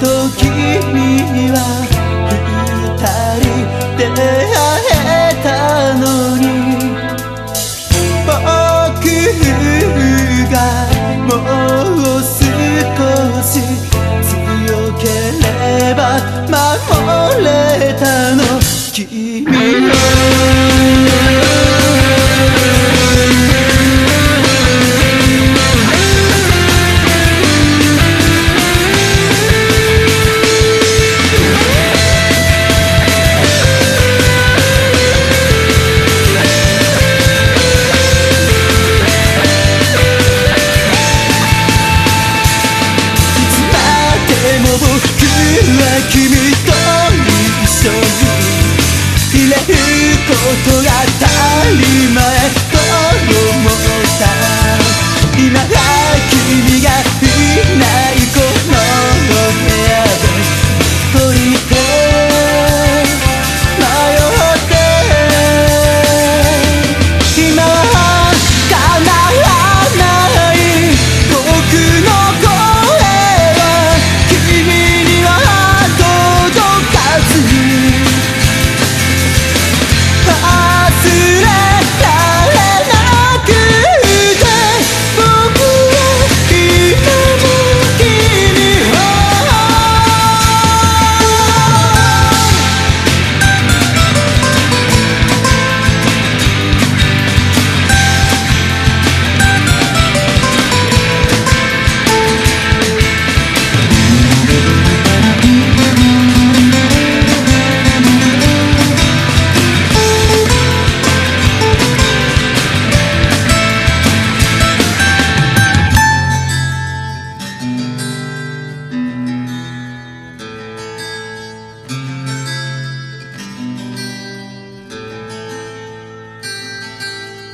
と君は二人出会えたのに。僕がもう少し強ければ守れたの。君を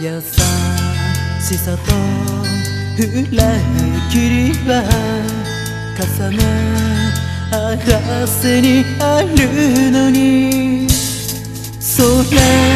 優しさと裏切りは重ね合わせにあるのにそれ